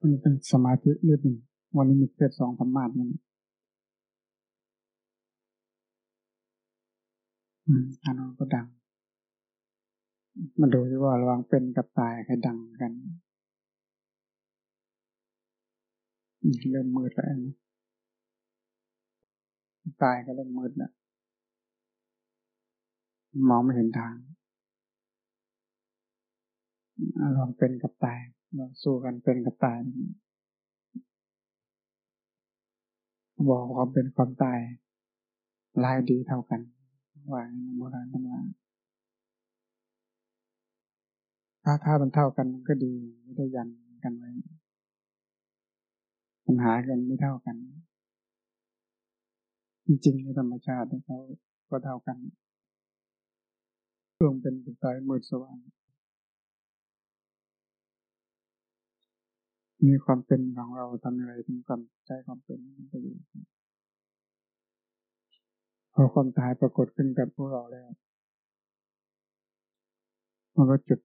มันเป็นสมาธินิดหนึ่งวันนี้มีเพศสองธรรมาทมันอืมอันนั้นก็ดังมันดูที่ว่าระวังเป็นกับตายใครดังกัน เริ่มมืดแล้วนะตายก็เริ่มมืดแล้วมองไม่เห็นทางลองเป็นกับตาย สู้กันเป็นกับตายบอกความเป็นความตายลายดีเท่ากันว่าในโบราณตำราถ้าถ้ามันเท่ากันมันก็ดีไม่ได้ยันกันไว้ปัญหากันไม่เท่ากัน จริงๆในธรรมชาติเขาก็เท่ากันดวงเป็นดวงตายมืดสว่าง มีความเป็นของเราทำอะไรถึงความใจความเป็นมันไปอยู่พอความตายปรากฏขึ้นกับพวกเราแล้วมันก็จุด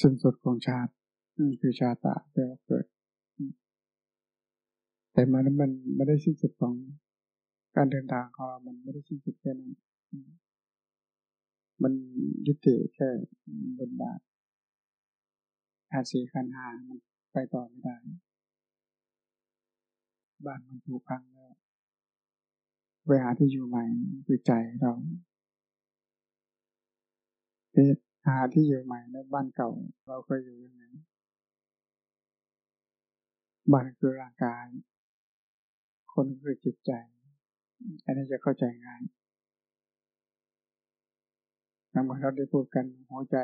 สิ้นสุดของชาติคือชาตะแปลว่าเกิด แต่มันมันไม่ได้สิ้นสุดของการเดินทางของเรามันไม่ได้สิ้นสุดแค่นั้นมันยุติแค่บนบาทอาศีขันหามัน ไปต่อไม่ได้ บ้านมันถูกพังแล้วไปหาที่อยู่ใหม่คือใจเราไปหาที่อยู่ใหม่ในบ้านเก่า เราเคยอยู่ยังไงบ้านคือร่างกาย คนคือจิตใจ อันนี้จะเข้าใจง่ายเมื่อเราได้พูดกันหัวใจ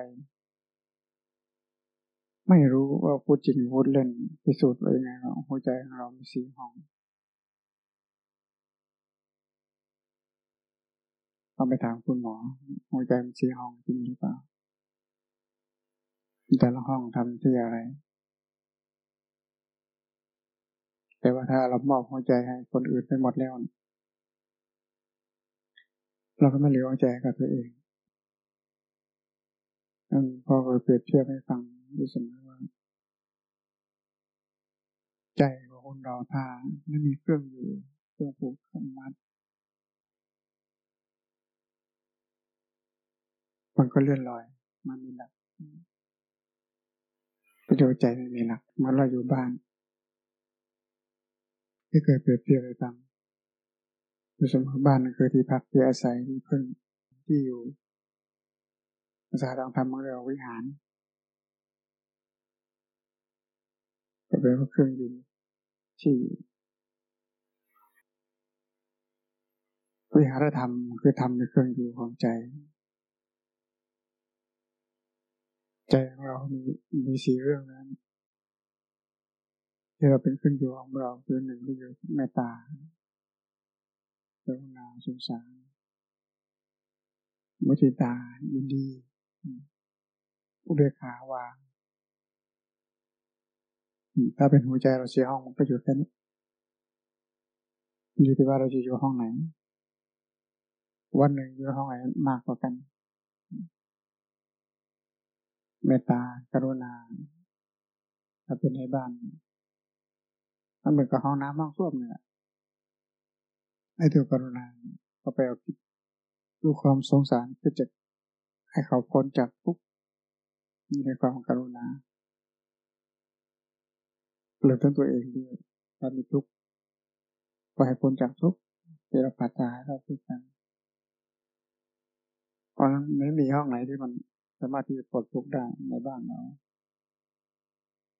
ไม่รู้ว่าพูดจริงพูดเล่นพิสูจน์ไว้ยังไงเราหัวใจของเรามีสีห้องต้องไปถามคุณหมอ หัวใจมีสีห้องจริงหรือเปล่าแต่ละห้องทำที่อะไร แต่ว่าถ้าเรามอบหัวใจให้คนอื่นไปหมดแล้วเราก็ไม่เหลือหัวใจกับตัวเองพ่อเคยเปรียบเทียบให้ฟังอยู่เสมอว่า ใจของคนเราถ้าไม่มีเครื่องอยู่เครื่องผูกเครื่องมัด มันก็เลื่อนลอย มันมีหลักประโยชน์ใจไม่มีหลักมื่อเราอยู่บ้าน ที่เคยเปรียบเทียบให้ฟังอยู่เสมอบ้านคือที่พักที่อาศัยที่พึ่งที่อยู่ภาษาทางธรรมเรียกวิหารก็เป็นเครื่องอยู่ ที่วิหารธรรมคือธรรมในเครื่องอยู่ของใจ ใจของเรามีมีสี่เรื่องนั้น ที่เราเป็นเครื่องอยู่ของเราคือหนึ่งก็คือเมตตาเรุณาสงสารมุทิตายินดีอุเบกขาวาง ถ้าเป็นหัวใจเราเสียห้องมันก็อยู่แค่นี้อยู่ที่ว่าเราจะอยู่ห้องไหน วันหนึ่งอยู่ห้องไหนมากกว่ากันเมตตากรุณาถ้าเป็นในบ้านมันเหมือนกับห้องน้ำห้องส้วมเนี่ยไอ้ตัวกรุณาก็ไปเอาดดูความสงสารก็จะให้เขาพ้นจากทุกข์ในความกรุณา เลือทั้งตัวเองด้วยถ้ามีทุกข์ก็ให้พ้นจากทุกข์เจรปาตาเราพูดกันเพราะนั้นไม่มีห้องไหนที่มันสามารถที่จะปลดทุกข์ได้ในบ้านเรา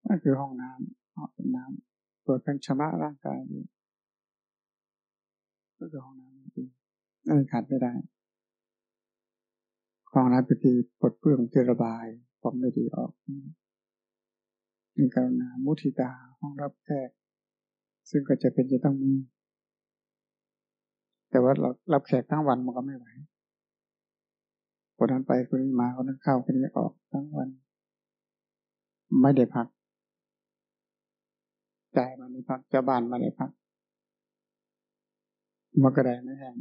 นั่นคือห้องน้ำห้องน้ำเปิดเป็นชำระร่างกายด้วยก็คือห้องน้ำจริงนั่นขาดไม่ได้ของนั้นเป็นที่ปลดเปลื้องที่ระบายความไม่ดีออก มีกรุณามุทิตาห้องรับแขกซึ่งก็จะเป็นจะต้องมี แต่ว่าเรารับแขกทั้งวันมันก็ไม่ไหวคนนั้นไปคนนี้มาคนนั้นเข้าคนนี้ออกทั้งวัน ไม่ได้พักใจมันไม่พักจะบานมาได้พักมันก็ได้ไม่แห้ง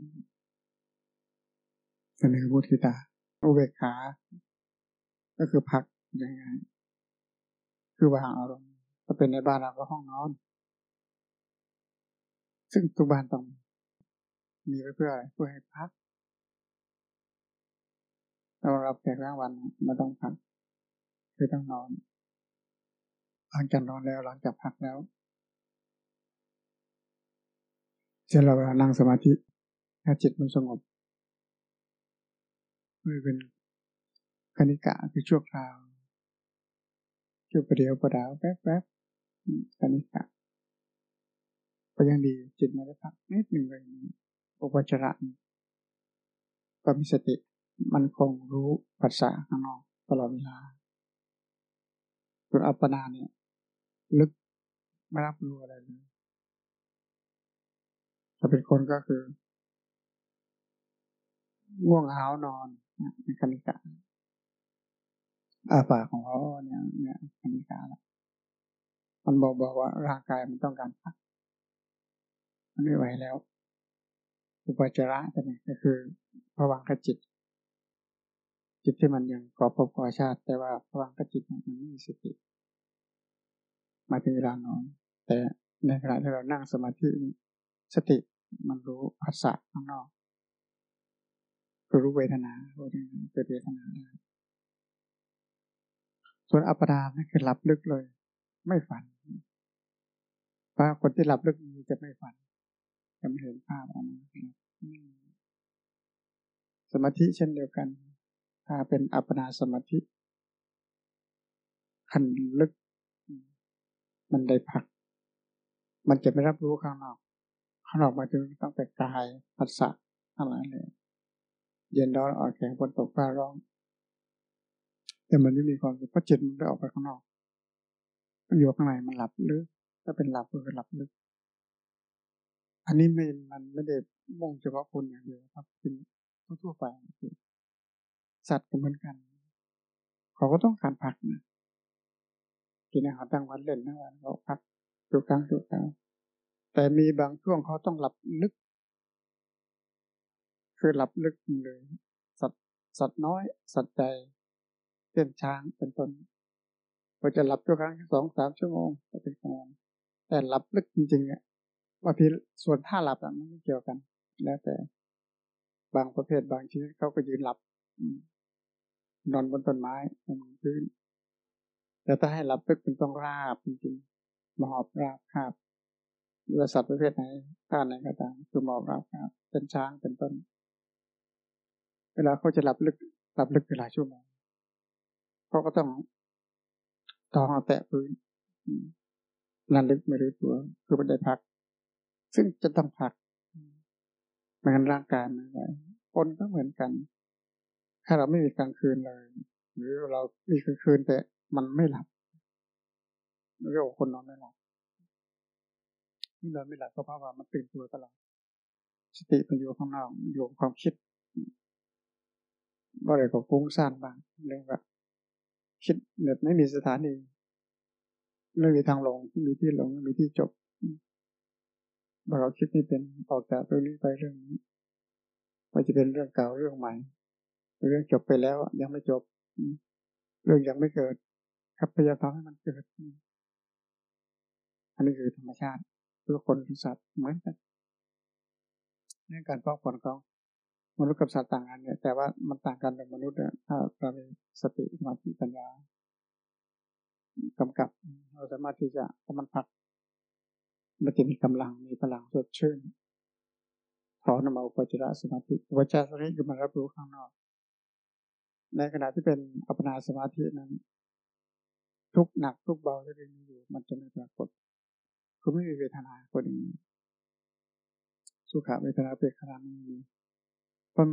เสนอมุทิตาอุเบกขา ก็คือพักยังไง คือวางอารมณ์ ถ้าเป็นในบ้านเราก็ห้องนอน ซึ่งทุกบ้านต้องมีไว้เพื่ออะไรเพื่อให้พักเรารับแขกร่างวันไม่ต้องพัก คือต้องนอน หลังจากนอนแล้วหลังจากพักแล้วเช่นเราเวลานั่งสมาธิถ้าจิตมันสงบมันเป็นคณิกะคือชั่วคราว ชั่ประเดียวประดาวแป๊บแป๊บคณิกะก็ยังดีจิตมันได้พักนิดหนึ่งเลยอุปจาระก็มีสติมันคงรู้ภาษาข้างนอกตลอดเวลาส่วนอัปปนาเนี่ย ลึกไม่รับรู้อะไรเลยถ้าเป็นคนก็คือ ง่วงหาวนอนในคณิกา อาปากของเขาเนี่ยเนี่ยคณิกาละมันบอกบอกว่าร่างกายมันต้องการพัก มันไม่ไหวแล้ว อุปจาระจะเนี่ยก็คือภวังคจิต จิตที่มันยังก่อภพก่อชาติ แต่ว่าภวังคจิตมันไม่มีสติมาถึงเวลานอน แต่ในขณะที่เรานั่งสมาธิสติมันรู้ภาษาข้างนอกก็รู้เวทนารู้เกิดเวทนาได้ ส่วนอัปปดานั่นคือหลับลึกเลย ไม่ฝันเพราะคนที่หลับลึกจะไม่ฝันจะไม่เห็นภาพออกมาสมาธิเช่นเดียวกัน ถ้าเป็นอัปปนาสมาธิขันลึก มันได้พัก มันจะไม่รับรู้ข้างนอก ข้างนอกมาถึงต้องแต่กายภาษาอะไรเลย เย็นร้อนอ่อนแข็งฝนตกฟ้าร้อง แต่มันไม่มีความเพราะจิตมันได้ออกไปข้างนอก มันอยู่ข้างในมันหลับลึกถ้าเป็นหลับก็คือหลับลึก อันนี้ไม่มันไม่ได้มุ่งเฉพาะคนอย่างเดียวครับเป็นทั่วไปสัตว์ก็เหมือนกัน เขาก็ต้องการพักนะกินอาหารตั้งวันเล่นทั้งวันเขาพักทุกครั้งทุกครั้งแต่มีบางช่วงเขาต้องหลับลึก คือหลับลึกเลย สัตว์สัตว์น้อย สัตว์ใจ เช่นช้างเป็นต้นพอจะหลับชั่วครั้งสองสามชั่วโมงก็เป็นกานแต่หลับลึกจริงๆอะบางทีส่วนท่าหลับอะมันไม่เกี่ยวกัน แล้วแต่บางประเภทบางชนิดเขาก็ยืนหลับนอนบนต้นไม้บนพื้น แต่ถ้าให้หลับลึกเป็นต้องราบจริงๆหมอบราบคาบหรือสัตว์ประเภทไหนท่าไหนก็ตามคือหมอบราบคาบเป็นช้างเป็นต้น เวลาเขาจะหลับลึกหลับลึกหลายชั่วโมง เขาก็ต้องท้องแตะพื้นนั่นลึกไม่รู้ตัวคือไม่ได้พัก ซึ่งจะต้องพักไม่งั้นร่างกายไม่ไหวคนก็เหมือนกัน ถ้าเราไม่มีกลางคืนเลย หรือเรามีกลางคืนแต่มันไม่หลับเรียกว่าคนนอนไม่หลับที่นอนไม่หลับก็เพราะว่ามันตื่นตัวตลอดสติมันอยู่ข้างนอกอยู่ความคิดว่าอะไรก็ฟุ้งซ่านบ้างเรื่องแบบ คิดเน็ตไม่มีสถานีไม่มีทางลงไม่มีที่ลงไม่มีที่จบเราคิดไม่เป็นออกจากเรื่องนี้ไปเรื่องนี้มันจะเป็นเรื่องเก่าเรื่องใหม่ เรื่องจบไปแล้วยังไม่จบ เรื่องยังไม่เกิด ครับพยายามทำให้มันเกิด อันนี้คือธรรมชาติทุกคนทุกสัตว์เหมือนกันเรื่องการป้องกันของ มนุษย์กับสัตว์ต่างกันเนี่ย แต่ว่ามันต่างกันกับมนุษย์เนี่ยถ้าเรามีสติสมาธิปัญญากำกับ เราสามารถที่จะพอมันพัก มันจะมีกำลังมีพลังสดชื่นถอนออกมาอุปจารสมาธิอุปจารสมาธิคือมันรับรู้ข้างนอก ในขณะที่เป็นอัปนาสมาธินั้น ทุกหนักทุกเบาที่มีอยู่ มันจะไม่ปรากฏคือไม่มีเวทนาคนนี้สุขเวทนาเป็นขนาดนี้ มัน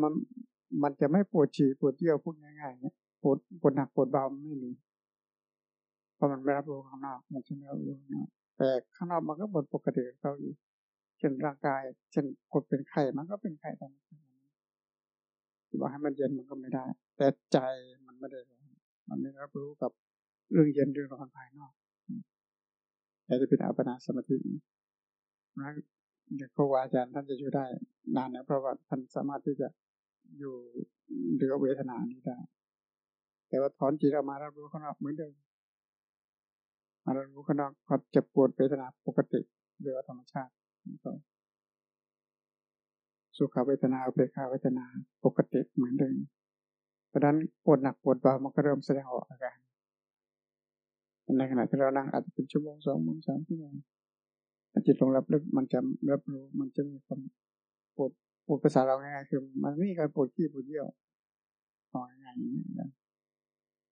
มันจะไม่ปวดฉี่ปวดเยี่ยวพูดง่ายๆเนี่ยปวดปวดหนักปวดเบาไม่มีเพราะมันไม่รับรู้ข้างนอกมันจะไม่รับรู้นะแต่ข้างนอกมันก็บนปกติของเขาอยู่เช่นร่างกายเช่นคนเป็นไข้มันก็เป็นไข้ตามที่ว่าให้มันเย็นมันก็ไม่ได้ แต่ใจมันไม่ได้มันไม่รับรู้กับเรื่องเย็นเรื่องร้อนภายนอกแต่จะเป็นอัปปนาสมาธิ เดี๋ยวครูอาจารย์ท่านจะอยู่ได้นานนะเพราะว่าท่านสามารถที่จะอยู่เหลือเวทนานี้ได้ แต่ว่าถอนจิตออกมารับรู้ข้างนอกเหมือนเดิมมาเรารู้ก็นอกความเจ็บปวดเวทนาปกติเรือธรรมชาติสุขเวทนาเบคาเวทนาปกติเหมือนเดิมเพราะนั้นปวดหนักปวดเบามันก็เริ่มแสดงออกอาการในขณะที่เรานั่งอาจจะเป็นชั่วโมงสองโมงสามชั่วโมง จิตลงรับลึกมันจะรับรู้มันจะมีความปวดปวดภาษาเราง่ายๆคือมันไม่มีการปวดขี้ปวดเยี่ยวต่อง่ายอย่างนี้นะ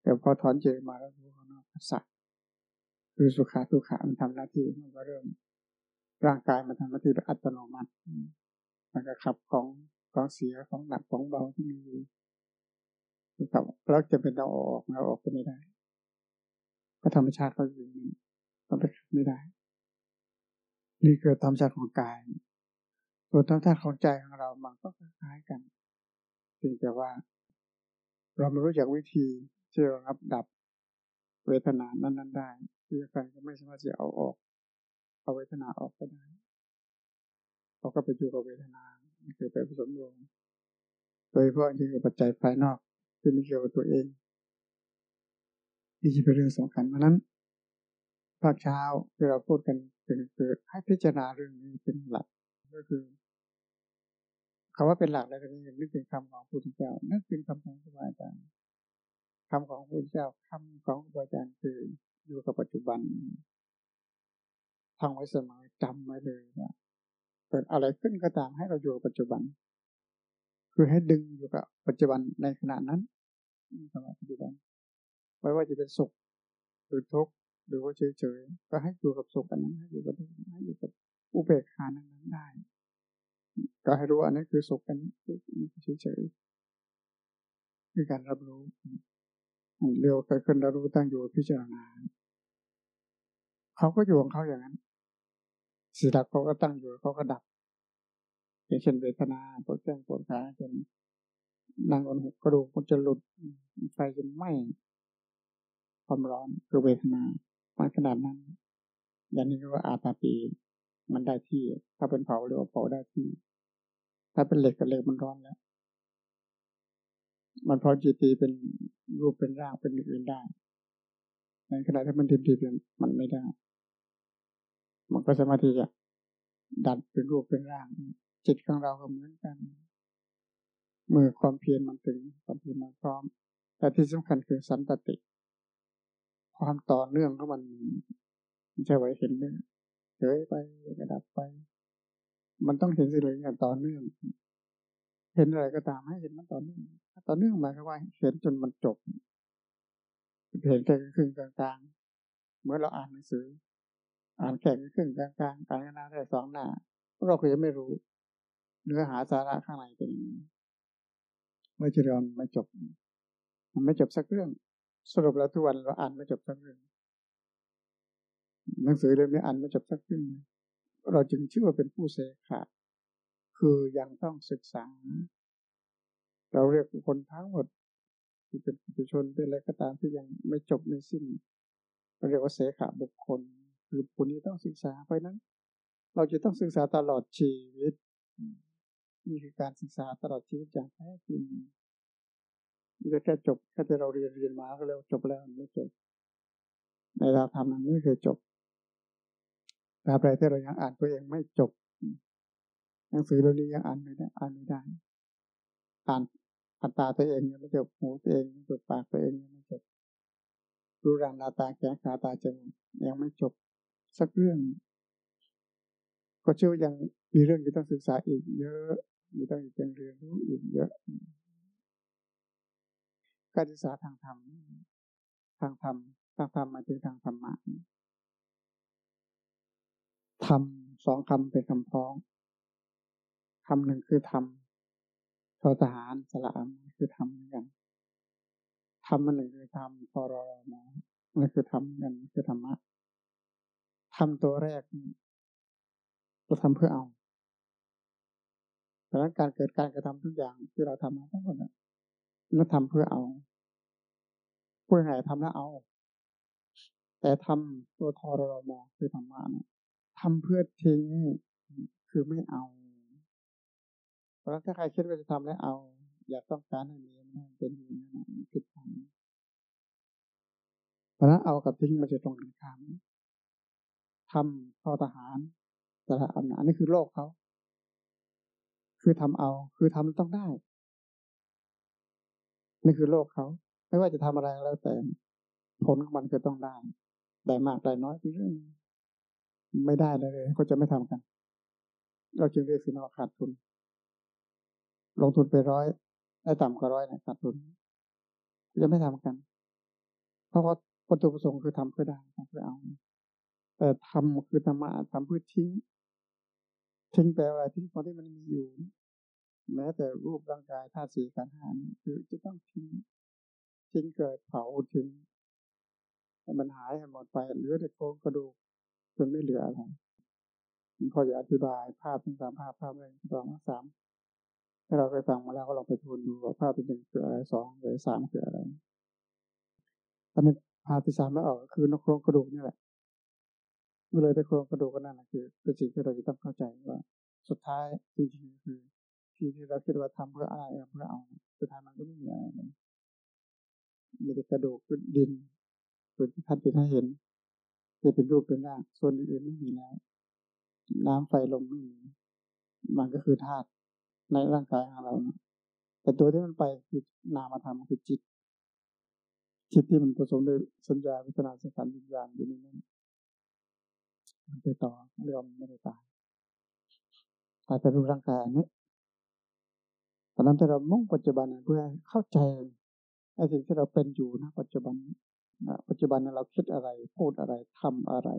แต่พอถอนเจมาแล้วรู้ข้างนอกภาษาคือสุขาทุขามันทำหน้าที่มันก็เริ่มร่างกายมันทำหน้าที่โดยอัตโนมัติ มันก็ขับของของเสียของหนักของเบาที่มีอยู่แล้วจะเป็นเราออกเราออกก็ไม่ได้ ก็ธรรมชาติเขาอยู่นี้เราไปไม่ได้ นี่คือธรรมชาติของกาย ส่วนธรรมชาติของใจของเรามันก็คล้ายกันเพียงแต่ว่า เราไม่รู้จักวิธีที่จะรับดับเวทนานั้นๆได้ที่การก็ไม่สามารถจะเอาออก เอาเวทนาออกก็ได้เขาก็ไปอยู่กับเวทนาคือไปผสมรวมโดยเฉพาะที่คือปัจจัยภายนอกที่ไม่เกี่ยวกับตัวเองนี่จะเป็นเรื่องสำคัญเพราะนั้นภาคเช้าที่เราพูดกัน คือคือให้พิจารณาเรื่องนี้เป็นหลักก็คือคาว่าเป็นหลักแล้วก็นึกถึงคำของพระพุทธเจ้านึกถึงคำของครูบาอาจารย์คำของพระพุทธเจ้าคำของครูบาอาจารย์คืออยู่กับปัจจุบันท่องไว้เสมอจำไว้เลยว่าเกิดอะไรขึ้นก็ตามให้เราอยู่กับปัจจุบัน คือให้ดึงอยู่กับปัจจุบันในขณะนั้นขณะปัจจุบันไม่ว่าจะเป็นสุขหรือทุกข์ หรือว่าเฉยๆก็ให้อยู่กับสุขอันนั้นให้อยู่กับทุกข์ให้อยู่กับอุเบกขานั้นได้ ก็ให้รู้ว่าอันนั้นคือสุขอันนี้คือเฉยๆคือการรับรู้เร็วเกิดขึ้นรับรู้ตั้งอยู่พิจารณาเขาก็อยู่ของเขาอย่างนั้นสีดับเขาก็ตั้งอยู่เขาก็ดับอย่างเช่นเวทนาปวดแข้งปวดขาจนนั่งบนหกกระดูกมันจะหลุดไฟจะไหม้ความร้อนคือเวทนา มันขนาดนั้น อย่างนี้ก็ว่าอาตาปีมันได้ที่ ถ้าเป็นเผาเรียกว่าเผาได้ที่ ถ้าเป็นเหล็กกับเหล็กมันร้อนแล้ว มันพอจีตีเป็นรูปเป็นร่างเป็นอื่นได้ ในขณะที่มันดิบๆมันไม่ได้ มันก็สามารถที่จะดัดเป็นรูปเป็นร่าง จิตของเราก็เหมือนกันเมื่อความเพียรมันถึงความเพียรมันพร้อม แต่ที่สำคัญคือสันตติ ความต่อเนื่องของมันมันจะไว้เห็นเลยเฉยไปกระดับไป มันต้องเห็นสิ่งอะไรอย่างต่อเนื่อง เห็นอะไรก็ตามให้เห็นมันต่อเนื่องต่อเนื่องหมายความว่าเห็นจนมันจบเห็นแค่ครึ่งกลางๆเมื่อเราอ่านหนังสือ อ่านแข่ครึ่งกลางๆกลางหน้าได้สองหน้าเราก็ยังไม่รู้ เนื้อหาสาระข้างในเป็นยังไงเมื่อจะเรียนไม่จบ มันไม่จบสักเรื่อง สรุปแล้วทุกวันเราอ่านไม่จบสักเรื่องหนังสือเล่มนี้อ่านไม่จบสักเรื่องเราจึงชื่อว่าเป็นผู้เสขะคือยังต้องศึกษา เราเรียกคนทั้งหมดที่เป็นผู้ชนเป็นอะไรก็ตามที่ยังไม่จบไม่สิ้นเราเรียกว่าเสขะบุคคลคือคนนี้ต้องศึกษาไปนั้น เราจะต้องศึกษาตลอดชีวิตนี่คือการศึกษาตลอดชีวิตอย่างแท้จริง ม่ใช่แค่จบแค่ที่เราเรียนเรียนมาก็แล้วจบแล้วไม่จบในเราทำนั้นไม่เคยจบตราบใดที่เรายังอ่านตัวเองไม่จบ หนังสือเรานี้ยังอ่านไม่ได้อ่านไม่ได้ อ่านอัตาตัวเองยังไม่จบหูตัวเองยังจบปากตัวเองยังไม่จบรู้รังนาตาแก้ขาตาจมูกยังไม่จบสักเรื่อง ก็เชื่อว่ายังมีเรื่องที่ต้องศึกษาอีก เยอะมีต้องอีกเรียนรู้อีกเยอะ การศึกษาทางธรรม ทางธรรม ทางธรรมมาถึงทางธรรมะธรรมสองคำเป็นคำพ้องคำหนึ่งคือธรรมทอทหารสละมคือธรรมเหมือนกันธรรมมันหนึ่งคือธรรมพอรอมานั่นคือธรรมกันคือธรรมะทำตัวแรกเราทำเพื่อเอาดังนั้นการเกิดการกระทำทุกอย่างที่เราทำมาทั้งหมด นั้นเราทำเพื่อเอาพูดง่ายทำแล้วเอา แต่ทำตัวทอรมอคือธรรมะเนี่ยทำเพื่อทิ้งคือไม่เอา เพราะถ้าใครคิดว่าจะทำแล้วเอา อยากต้องการให้มีมันเป็นอย่างนั้นผิดทางเพราะนั้นเอากับทิ้งมันจะตรงกันข้ามทำพอทหารแต่ละอันอันนี้คือโลกเขา คือทำเอา คือทำต้องได้ นี่คือโลกเขา ไม่ว่าจะทำอะไรแล้วแต่ผลของมันก็ต้องได้ ได้มากได้น้อยเป็นเรื่องไม่ได้เลยเขาจะไม่ทำกัน เราจึงเรียกสินว่าขาดทุน ลงทุนไปร้อยได้ต่ำกว่าร้อยเนี่ยขาดทุนจะไม่ทำกัน เพราะว่าวัตถุประสงค์คือทำเพื่อได้ทำเพื่อเอา แต่ทำคือธรรมะทำเพื่อทิ้งทิ้งแปลว่าทิ้งของที่มันมีอยู่ แม้แต่รูปร่างกายธาตุสีกันหานคือจะต้องทิ้งทิ้งเกิดเผาทิ้งให้มันหายให้หมดไปเหลือแต่โครงกระดูกจนไม่เหลืออะไรพอจะอธิบายภาพทั้งสามภาพภาพหนึ่งสองสามถ้าเราไปฟังมาแล้วก็ลองไปทวนดูว่าภาพที่หนึ่งคืออะไรสองหรือสามคืออะไรตอนนี้ภาพที่สามแล้วออกคือนกโครงกระดูกนี่แหละเมื่อเลยได้โครงกระดูกก็นั่นแหละคือเป็นสิ่งที่เราจะต้องเข้าใจว่า สุดท้ายจริงๆคือ ที่ที่เราคิดว่าทำเพื่ออะไรเพื่อเอาสุดท้ายมันก็ไม่มีอะไรเลยมีแต่กระดูกเป็นดินเป็นที่ท่านจะได้เห็นจะเป็นรูปเป็นร่างส่วนอื่นไม่มีแล้ว น้ำไฟลมไม่มีมันก็คือธาตุในร่างกายของเราแต่ตัวที่มันไปคือนามธรรมคือจิต จิตที่มันผสมด้วยสัญญาวิจารสังขารวิญญาณอยู่ในนั้นมันไปต่อเรื่องไม่ได้ตายตายแต่รูปร่างกายนี้ ตอนนั้นถ้าเรามุ่งปัจจุบันเพื่อเข้าใจไอ้สิ่งที่เราเป็นอยู่นะปัจจุบันปัจจุบันเราคิดอะไร พูดอะไรทำอะไร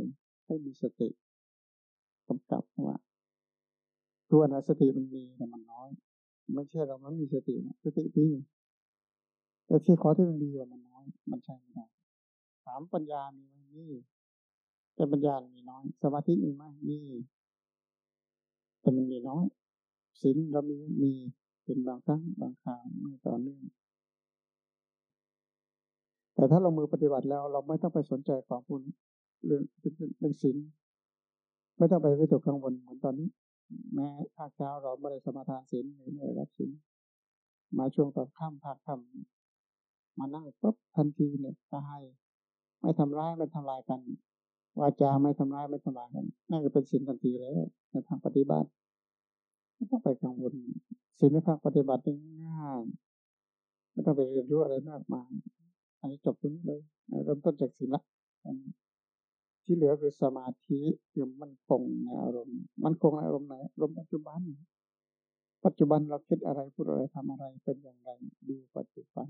ให้มีสติกำกับว่าตัวนะสติมันมีแต่มันน้อย ไม่ใช่เราไม่มีสตินะสติดีแต่ที่ขอที่มันดีว่ามันน้อย มันใช่ไม่ได้ถามปัญญามีไหมมีแต่ปัญญามีน้อย สมาธิมีไหมมีแต่มันมีน้อยศีลเรามีมี เป็นบางครั้งบางคราวไม่ต่อเนื่อง แต่ถ้าเรามือปฏิบัติแล้วเราไม่ต้องไปสนใจของคุณเรื่องเรื่องศีลไม่ต้องไปวิตกกังวลเหมือนตอนนี้ แม้ภาคเช้าเราไม่ได้สมาทานศีลหรือไม่ได้รับศีลมาช่วงตอนค่ำภาคค่ำมานั่งปุ๊บทันทีเนี่ยก็ให้ไม่ทำร้ายไม่ทำลายกันวาจาไม่ทำร้ายไม่ทำลายกันนั่นก็เป็นศีลทันทีแล้วในทางปฏิบัติ ไม่ต้องไปกังวลศีลในทางปฏิบัติง่ายไม่ต้องไปเรียนรู้อะไรมากมายอันนี้จบตรงนี้เลยเริ่มต้นจากศีลละที่เหลือคือสมาธิคือมันคงในอารมณ์มันคงในอารมณ์ไหนอารมณ์ปัจจุบัน ปัจจุบันเราคิดอะไรพูดอะไรทำอะไรเป็นอย่างไรดูปัจจุบัน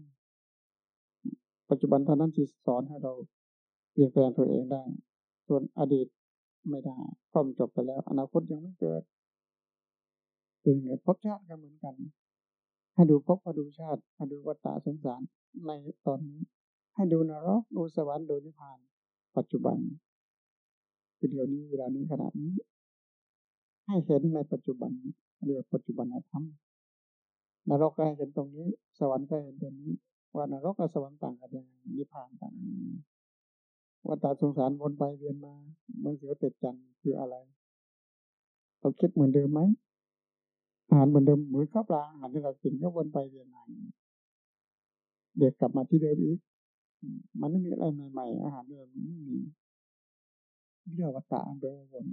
ปัจจุบันเท่านั้นที่สอนให้เราเปลี่ยนแปลงตัวเองได้ ส่วนอดีตไม่ได้ข้อมจบไปแล้ว อนาคตยังไม่เกิด เป็นไงพบชาติก็เหมือนกัน ให้ดูพบมาดูชาติให้ดูวัฏฏะสงสารในตอนนี้ ให้ดูนรกดูสวรรค์ดูนิพพาน ปัจจุบันคือเดี๋ยวนี้เวลานี้ขนาดนี้ ให้เห็นในปัจจุบันเรียกปัจจุบันธรรมนรกก็ให้เห็นตรงนี้ สวรรค์ก็เห็นตรงนี้ ว่านรกกับสวรรค์ต่างกันยังไงนิพพานต่างกันยังไงว่าตาสงสารวนไปเวียนมาเมื่อเสือติดจันคืออะไรเราคิดเหมือนเดิมไหม อาหารเหมือนเดิมเหมือนข้าวปลาอาหารที่เรากินก็วนไปเวียนมาเด็กกลับมาที่เดิมอีก มันไม่มีอะไรใหม่ๆอาหารเดิมไม่มีเรียกวัฏฏะแปลว่าวน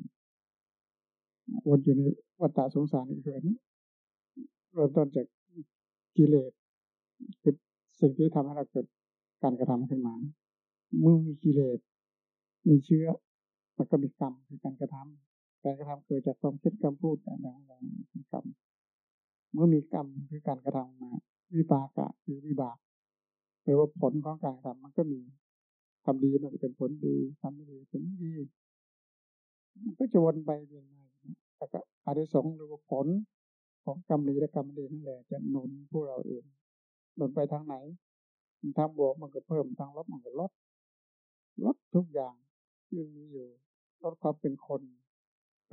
วนอยู่ในวัฏฏะสงสารอีกคือนี้เริ่มต้นจากกิเลสคือสิ่งที่ทำให้เราเกิดการกระทำขึ้นมา เมื่อมีกิเลสมีเชื้อ มันก็มีกรรมคือการกระทำ การกระทำเกิดจากความคิดคำพูดการงของกรรมเมื่อมีกรรมคือการกระทำมา วิปากะคือวิบากแปลว่าผลของการทำมันก็มีทำดีมันก็เป็นผลดีทำไม่ดีเป็นไม่ดีมันก็จะวนไปเวียนมาแต่ก็อาริสงหรือผลของกรรมดีและกรรมดีนั่นแหละจะหนุนพวกเราเองหนุนไปทางไหนทางบวกมันก็เพิ่มทางลบมันก็ลดลดทุกอย่างที่มีอยู่ลดความเป็นคน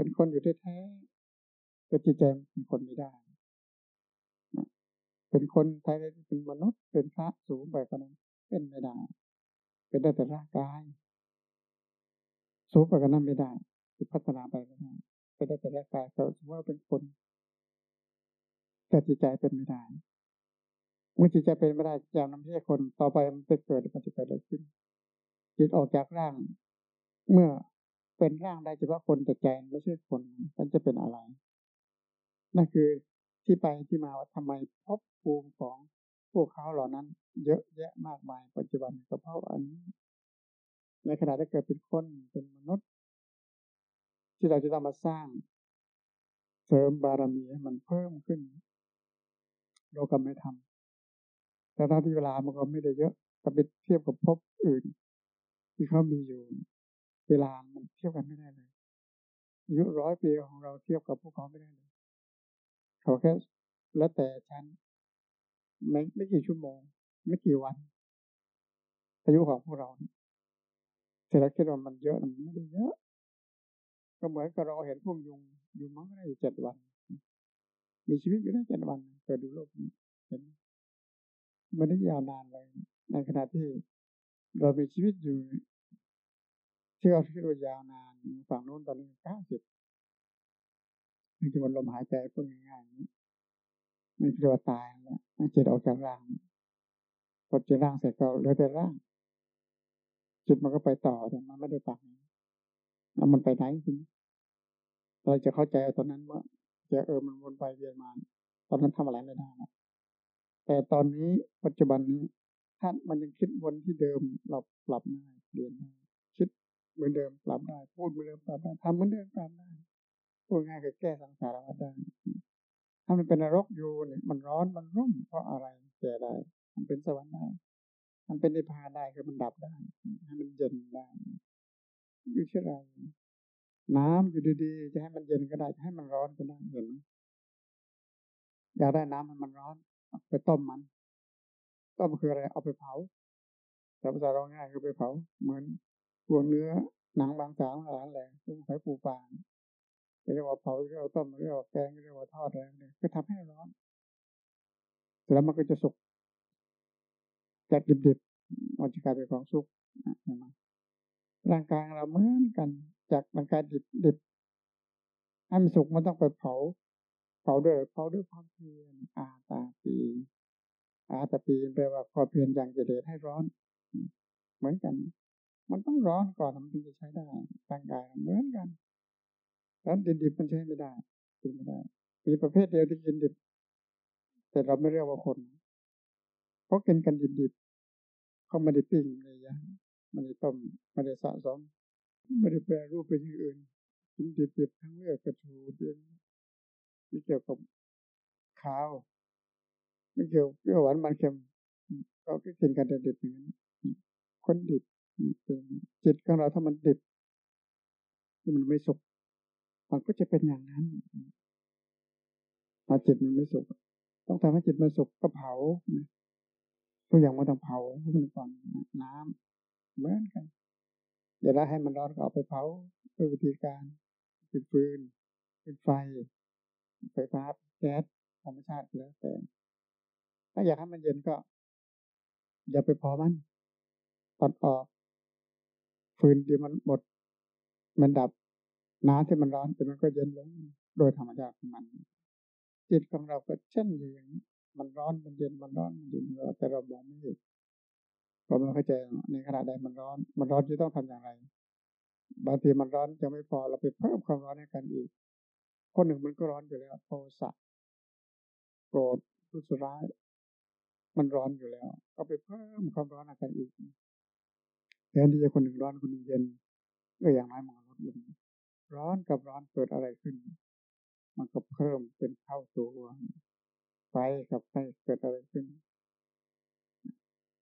เป็นคนอยู่แท้ๆแต่จิตใจเป็นคนไม่ได้เป็นคนไทยเป็นมนุษย์ เป็นพระสูงไปกว่านั้น เป็นไม่ได้ เป็นได้แต่ร่างกาย สูงไปกว่านั้นไม่ได้พัฒนาไปไม่ได้ไปได้แต่ร่างกายเขาสมมติว่าเป็นคนแต่จิตใจเป็นไม่ได้เมื่อจิตใจเป็นไม่ได้จะนำไม่ใช่คนต่อไปมันจะเกิดมันจะเกิดอะไรขึ้นจิจิตออกจากร่าง เมื่อ เป็นร่างได้เฉพาะคนแต่ใจไม่ใช่คนมันจะเป็นอะไร นั่นคือที่ไปที่มาว่าทำไมพบภูมิของพวกเขาเหล่านั้น เยอะแยะมากมายปัจจุบันก็เพราะอันนี้ในขณะที่เกิดเป็นคนเป็นมนุษย์ ที่เราจะต้องมาสร้าง เสริมบารมีให้มันเพิ่มขึ้น เราก็ไม่ทำแต่ถ้าที่เวลามันก็ไม่ได้เยอะถ้าไปเทียบกับภพอื่น ที่เขามีอยู่ เวลามันเทียบกันไม่ได้เลยอายุร้อยปีของเราเทียบกับพวกเขาไม่ได้เลย เขาแค่แล้วแต่ชั้นไม่ไม่กี่ชั่วโมง ไม่กี่วัน อายุของพวกเราแต่เราคิดว่ามันเยอะมันไม่ได้เยอะ ก็เหมือนกับเราเห็นพวกยุงอยู่มั้งได้เจ็ดวัน มีชีวิตอยู่ได้เจ็ดวันเกิดดูโลกนี้เห็นไม่ได้ยาวนานเลย ในขณะที่เรามีชีวิตอยู่ ที่เราคิดว่ายาวนานฝั่งโน้นตอนนี้เก้าสิบนี่คือมันลมหายใจพูดง่ายๆนี้มันเรียกว่าตายแล้วจิตออกจากร่างพอจิตร่างเสร็จก็เหลือแต่ร่าง จิตมันก็ไปต่อแต่มันไม่ได้ตังแล้วมันไปไหนจริงเราจะเข้าใจตอนนั้นว่าจะเออมันวนไปเวียนมา ตอนนั้นทำอะไรไม่ได้นะแต่ตอนนี้ปัจจุบันนี้ถ้ามันยังคิดวนที่เดิมเราปรับได้เปลี่ยนได้คิด เหมือนเดิมปรับได้ พูดเหมือนเดิมปรับได้ทำเหมือนเดิมปรับได้พูดง่ายคือแก้สังสารวัฏได้ถ้ามันเป็นนรกอยู่เนี่ยมันร้อนมันรุ่มเพราะอะไรแก้ได้ มันเป็นสวรรค์ได้มันเป็นนิพพานได้คือมันดับได้ให้มันเย็นได้อยู่ที่เราน้ำอยู่ดีๆ จะให้มันเย็นก็ได้จะให้มันร้อนก็ได้เห็นไหมอยากได้น้ำมันมันร้อนไปต้มมัน ต้มคืออะไรเอาไปเผาแต่ภาษาเราง่ายคือไปเผา เหมือน พวกเนื้อหนังบางสางอะไรแหละซึ่งไข่ปูปลาเรียกว่าเผาเรียกว่าต้มเรียกว่าแกงเรียกว่าทอดอะไรเนี่ยก็ทำให้ร้อนเสร็จแล้วมันก็จะสุกจากดิบๆมันจะกลายเป็นของสุกนไหมร่างกายเราเหมือนกัน จากร่างกายดิบๆให้มันสุกมันต้องไปเผา เผาด้วยเผาด้วยความเพียรอาตาปี อาตาปีแปลว่าความเพียรอย่างจะเดให้ร้อน เหมือนกัน มันต้องร้อนก่อนมันถึงจะใช้ได้ร่างกายเหมือนกันร้อนดิบๆมันใช้ไม่ได้กินไม่ได้ มีประเภทเดียวที่กินดิบ แต่เราไม่เรียกว่าคน เพราะกินกันดิบๆเขาไม่ได้ปิ้งเลยย่างไม่ได้ต้มไม่ได้สะสมไม่ได้แปรรูปเป็นอย่างอื่นกินดิบๆทั้งเลือดกระชูเดือนไม่เกี่ยวกับข้าวไม่เกี่ยวเปรี้ยวหวานมันเค็มเราก็กินกันดิบอย่างนั้นคนดิบ จิตของเราถ้ามันดิบมันไม่สุกมันก็จะเป็นอย่างนั้นถ้าจิตมันไม่สุกต้องทำให้จิตมันสุกก็เผาตัวอย่างมันต้องเผามันก่อนน้ำเหมือนกันเดี๋ยวเราให้มันร้อนก็เอาไปเผาด้วยวิธีการเป็นฟืนเป็นไฟไฟฟ้าแก๊สธรรมชาติแล้วแต่ ถ้าอยากให้มันเย็นก็ อย่าไปพอมันตัดออก ฟืนที่มันหมด มันดับน้ำที่มันร้อนแต่มันก็เย็นลงโดยธรรมชาติของมัน จิตของเราก็เช่นเดียวกันมันร้อนมันเย็นมันร้อนมันเย็นแต่เรามองไม่เห็นเราไม่เข้าใจในขณะใดมันร้อน มันร้อนจะต้องทำอย่างไร บางทีมันร้อนยังไม่พอเราไปเพิ่มความร้อนให้กันอีก คนหนึ่งมันก็ร้อนอยู่แล้วโทสะโกรธรุสร้าย มันร้อนอยู่แล้ว ก็ไปเพิ่มความร้อนให้กันอีก แทนที่จะคนหนึ่งร้อนคนหนึ่งเย็นก็อย่างน้อยมันลดลงร้อนกับร้อนเกิดอะไรขึ้น มันก็เพิ่มเป็นเท่าตัวไฟกับไฟเกิดอะไรขึ้น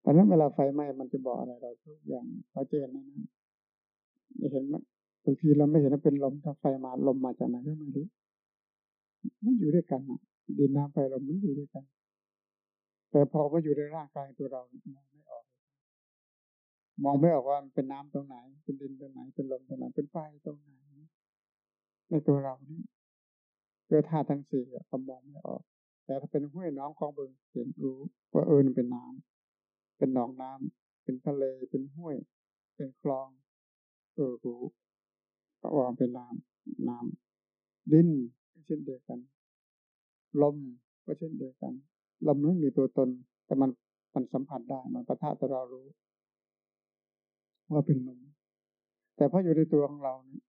ตอนนั้นเวลาไฟไหม้มันจะบอกอะไรเราทุกอย่างเราเจนนะนะเห็นไหมบางทีเราไม่เห็นว่าเป็นลมถ้าไฟมาลมมาจากไหนก็ไม่รู้มันอยู่ด้วยกันดินน้ำไฟลมมันอยู่ด้วยกัน แต่พอมาอยู่ในร่างกายตัวเราไม่ มองไม่ออกว่ามันเป็นน้ำตรงไหน เป็นดินตรงไหน เป็นลมตรงไหน เป็นไฟตรงไหน ในตัวเรานี่เรือธาตุทั้งสี่ก็มองไม่ออก แต่ถ้าเป็นห้วยน้องคลองบึงเห็นรู้ว่าเออมันเป็นน้ำเป็นหนองน้ำเป็นทะเล เป็นห้วย เป็นคลอง เออรู้ก็วางเป็นน้ำน้ำดินก็เช่นเดียวกัน ลมก็เช่นเดียวกัน ลมไม่มีตัวตน แต่มันมันสัมผัสได้ มันประทะแต่เรารู้ ว่าเป็นลมแต่พออยู่ในตัวของเราเนี่ย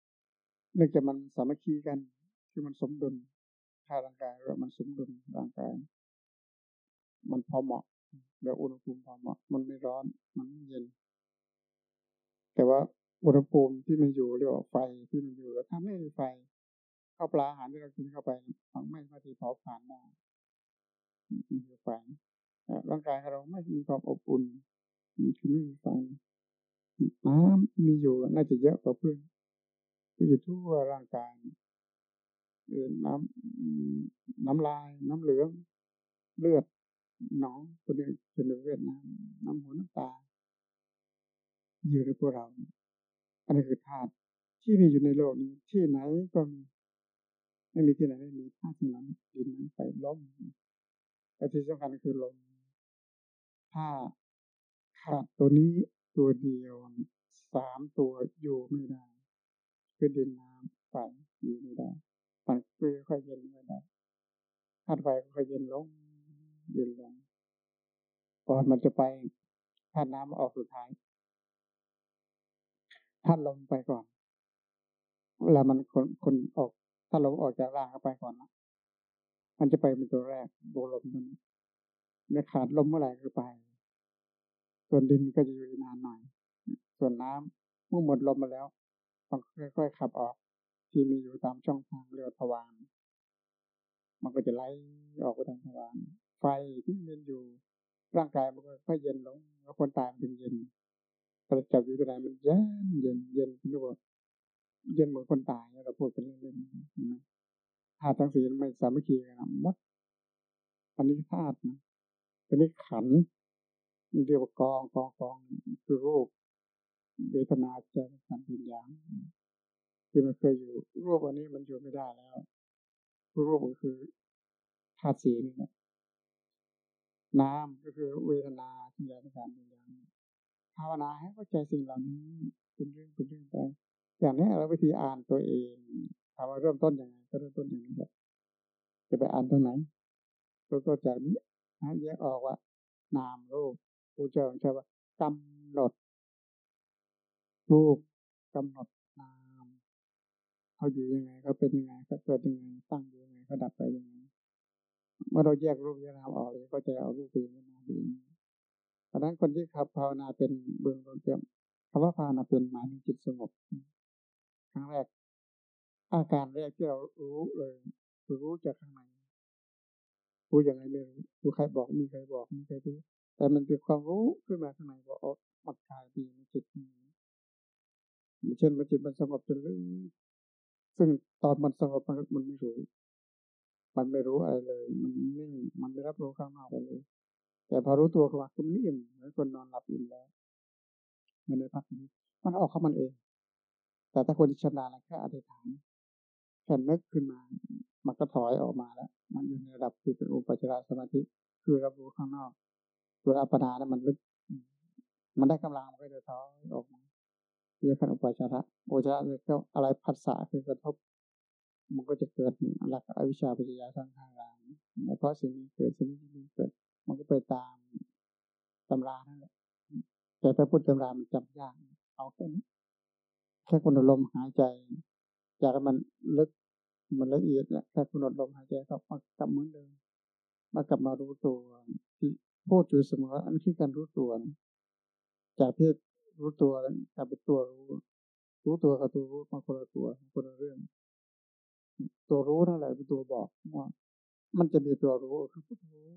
เนื่องจากมันสามัคคีกัน คือมันสมดุลท่าร่างกายว่ามันสมดุลร่างกาย มันพอเหมาะเดี๋ยวอุณหภูมิพอเหมาะ มันไม่ร้อน มันไม่เย็น แต่ว่าอุณหภูมิที่มันอยู่เรียกว่าไฟที่มันอยู่แล้วถ้าไม่มีไฟข้าวปลาอาหารที่เรากินเข้าไปมันไม่สามารถเผาผลาญได้มีไฟร่างกายเราไม่มีความอบอุ่นมีคือไม่มีไฟ น้ำมีอยู่น่าจะเยอะกว่าเพื่อนอยู่ทั่วร่างกายเออน้ำน้ำลาย น้ำเหลือง เลือดหนองคนนี้เป็นเวียดนามน้ำหัวน้ำตา อยู่ในพวกเรา อันนี้คือธาตุที่มีอยู่ในโลกนี้ ที่ไหนก็มี ไม่มีที่ไหนไม่มีธาตุนั้นดินน้ำไฟลมแต่ที่สำคัญคือลมถ้าขาดตัวนี้ ตัวเดียวสามตัวอยู่ไม่ได้คือดินน้ำไฟอยู่ไม่ได้มันค่อยเย็นไม่ได้ธาตุไฟค่อยเย็นลงเย็นลงก่อนมันจะไปธาตุน้ำออกสุดท้ายธาตุลมไปก่อนเวลามันคนคนออกถ้าลมออกจากร่างไปก่อนนะมันจะไปเป็นตัวแรกโบลมตัวนี้ไม่ขาดลมเมื่อไหร่ก็ไป ส่วนดินก็จะอยู่นานหน่อย ส่วนน้ำเมื่อหมดลมมาแล้วต้องค่อยๆขับออก ที่มีอยู่ตามช่องทางเรือทวารมันก็จะไหลออกไปทางทวารไฟที่เย็นอยู่ร่างกายมันก็ค่อยเย็นลงแล้วคนตายมันเย็นพอจับอยู่ที่ไหนมันเย็นเย็นเย็นรู้ว่าเย็นเหมือนคนตายเราพูดกันเล่นๆนะธาตุทั้งสี่ไม่สามัคคีกันมัดอันนี้ธาตุนะอันนี้ขัน เรียกว่ากองกองกองคือรูป เวทนาใจสัมผัสอย่างที่มันเคยอยู่รูปอันนี้มันอยู่ไม่ได้แล้ว รูปก็คือธาตุสีนี่แหละน้ำก็คือเวทนาสัญญาสังขารอย่างภาวนาให้เข้าใจสิ่งเหล่านี้เป็นเรื่องเป็นเรื่องไปอย่างนี้เราวิธีอ่านตัวเองถามว่าเริ่มต้นยังไงก็เริ่มต้นอย่างนี้แหละจะไปอ่านตรงไหนเริ่มต้นจากนี้แยกออกว่านามรูป ผูเจ้าใช่ว่ากำหนด รูปกำหนดนามเขาอยู่ยังไงเขาเป็นยังไงเขาเกิดยังไงตั้งอยู่ยังไงเขาดับไปยังไงเมื่อเราแยกรูปแยกนามออกเลยก็จะเอารูปเป็นนามเองเพราะนั้นคนที่ขับภาวนาเป็นเบื้องต้นเตรียมคำว่าภาวนาเป็นหมายถึงจิตสงบครั้งแรก อาการแรกที่เรารู้เลยรู้จากข้างในรู้อย่างไรไม่รู้รู้ใครบอกมีใครบอกมีใครรู้ แต่มันเป็นความรู้ขึ้นมาข้างในว่าอ๋อมันกายดีมันจิตนี้เช่นมันจิตมันสงบจนลึกซึ่งตอนมันสงบมันมันไม่รู้ มันไม่รู้อะไรเลย มันนิ่งมันไม่รับรู้ข้างนอกไปเลย แต่พอรู้ตัวคือว่าคือมันอิ่มเหมือนคนนอนหลับอิ่มแล้ว มันได้พักนี้มันออกเข้ามันเอง แต่ถ้าคนที่ชำนาญแค่อธิษฐานแค่นึกขึ้นมา มันก็ถอยออกมาแล้ว มันอยู่ในระดับที่เป็นอุปจารสมาธิ คือรับรู้ข้างนอก ตัวอัปปนาเนี่ยมันลึก มันได้กำลังมันก็จะถอออกมาเรียกขันอุปจาระอุปจาระเนี่ยก็อะไรผัสสะคือกระทบ มันก็จะเกิดหลักอวิชชาปัญญาสร้างทางรางเพราะสิ่งนี้เกิดสิ่งนี้เกิด มันก็ไปตามตำรานั่นแหละแต่ถ้าพูดตำรามันจำยากเอาแค่นี้แค่คุณลมหายใจ จากมันลึกมันละเอียดเนี่ยแค่คุณลมหายใจก็มากลับเหมือนเดิมมากลับมารู้ตัวที่ พูดอยู่เสมออันที่การรู้ตัวจากที่รู้ตัวกลายเป็นตัวรู้ รู้ตัวกับตัวรู้มาคนละตัวคนละเรื่อง ตัวรู้นั่นแหละเป็นตัวบอกว่ามันจะมีตัวรู้คือผู้รู้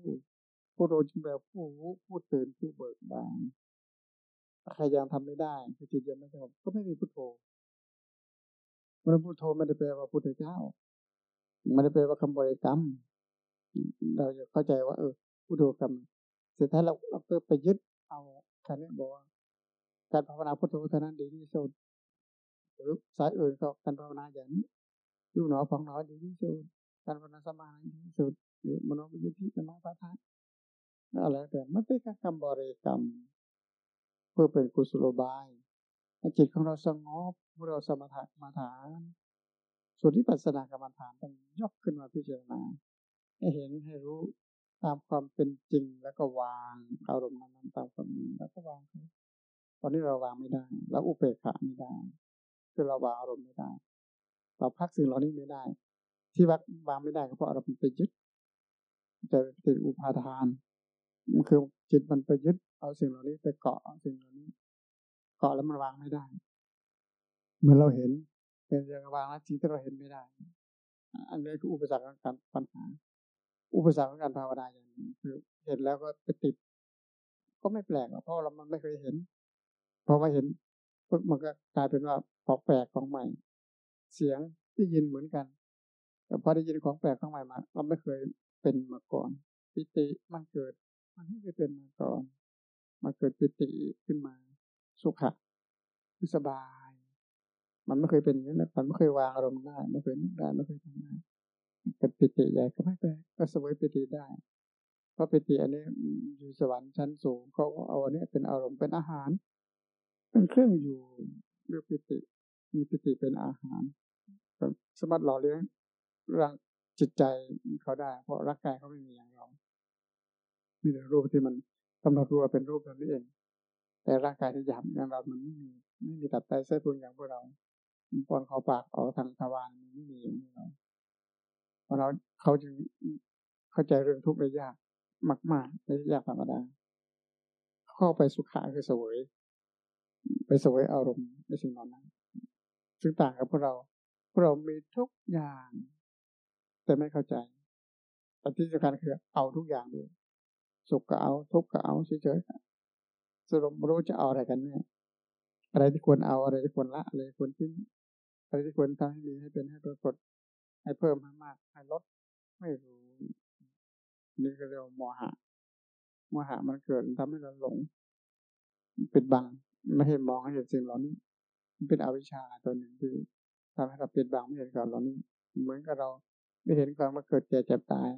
ผู้รู้จึงแบบผู้รู้ผู้ตื่นผู้เบิกบานใครยังทำไม่ได้คือจิตยังไม่สงบก็ไม่มีพุทโธมันพุทโธไม่ได้แปลว่าพุทธเจ้าไม่ได้แปลว่าคำบริกรรม เราจะเข้าใจว่า เออพุทโธกรรม สร็จท้ายเราเราไปยึดเอาแค่นี้บอกว่าการภาวนาพุทโธเท่านั้นดีที่สุดหรือสายอื่นก็การภาวนาอย่างนี้ยู่หนอฟังหนอดีที่สุดการภาวนาสมาธิดีที่สุดหรือมโนวิญญาณสมาธิอะไรแต่ไม่เป็นการกรรมบริกรรม เพื่อเป็นกุศโลบายให้จิตของเราสงบเมื่อเราสมถะกรรมฐาน ส่วนที่ปัสสนากรรมฐานต้องยกขึ้นมาพิจารณาให้เห็นให้รู้ ตามความเป็นจริงแล้วก็วางอารมณ์นั้นตามความจริงแล้วก็วางตอนนี้เราวางไม่ได้เราอุเบกขาไม่ได้ คือเราวางอารมณ์ไม่ได้ เราพักสิ่งเหล่านี้ไม่ได้ ที่วักวางไม่ได้ก็เพราะเราไปยึดจะติดอุปาทานมันคือจิตมันไปยึดเอาสิ่งเหล่านี้ไปเกาะสิ่งเหล่านี้ เกาะแล้วมันวางไม่ได้ เหมือนเราเห็นเป็นอย่างวางแล้วสิ่งที่เราเห็นไม่ได้ อันนี้คืออุปสรรคของการปัญหา อุปสรรคของการภาวนาอย่างนี้คือเห็นแล้วก็ไปติด ก็ไม่แปลกเพราะเรามันไม่เคยเห็นพอมาเห็นปุ๊บมันก็กลายเป็นว่าของแปลกของใหม่ เสียงที่ยินเหมือนกันแต่พอได้ยินของแปลกของใหม่มาเราไม่เคยเป็นมาก่อนปิติมันเกิด มันไม่เคยเป็นมาก่อนมาเกิดปิติขึ้นมา สุขะสบาย มันไม่เคยเป็นอย่างนั้นมันไม่เคยวางอารมณ์ได้ไม่เคยนึกได้ไม่เคยทำได้ เป็นปิติใหญ่ก็ไม่แปลกก็สวยปิติได้ เพราะปิติอันนี้อยู่สวรรค์ชั้นสูงเขาเอาอันนี้เป็นอารมณ์เป็นอาหาร เป็นเครื่องอยู่เรียกปิติ มีปิติเป็นอาหารสามารถหล่อเลี้ยงร่างจิตใจเขาได้ เพราะร่างกายเขาไม่มีอย่างเรามีแต่รูปที่มันกำหนดรู้ว่าเป็นรูปแบบนี้เอง แต่ร่างกายที่หยาบอย่างเรามันไม่มีไม่มีตับไตเส้นพุงอย่างพวกเราปอนเขาปากออกทางทวารมันไม่มีอย่างเรา ราะเราเขาจึงเข้าใจเรื่องทุกข์ได้ยากมากๆไม่ยากธรรมดาเข้าไปสุขาคือสวย ไปสวยอารมณ์ในสิ่งนั้น ซึ่งต่างกับพวกเราพวกเรามีทุกอย่าง แต่ไม่เข้าใจแต่ที่สำคัญคือเอาทุกอย่างด้วยสุขก็เอา ทุกข์ก็เอาเฉยๆสรุปรู้จะเอาอะไรกันแน่อะไรที่ควรเอาอะไรที่ควรละอะไรควรทิ้งอะไรที่ควรทำให้มีให้เป็นให้ปรากฏ ให้เพิ่มให้มาก ให้ลดไม่รู้นี่ก็เรียกโมหะโมหะมันเกิดทำให้เราหลงปิดบังไม่เห็นมองให้เห็นสิ่งเหล่านี้มันเป็นอวิชชาตัวหนึ่งที่ทำให้เราปิดบังไม่เห็นก่อนเหล่านี้ เหมือนกับเราไม่เห็นก่อนมาเกิดแก่เจ็บตาย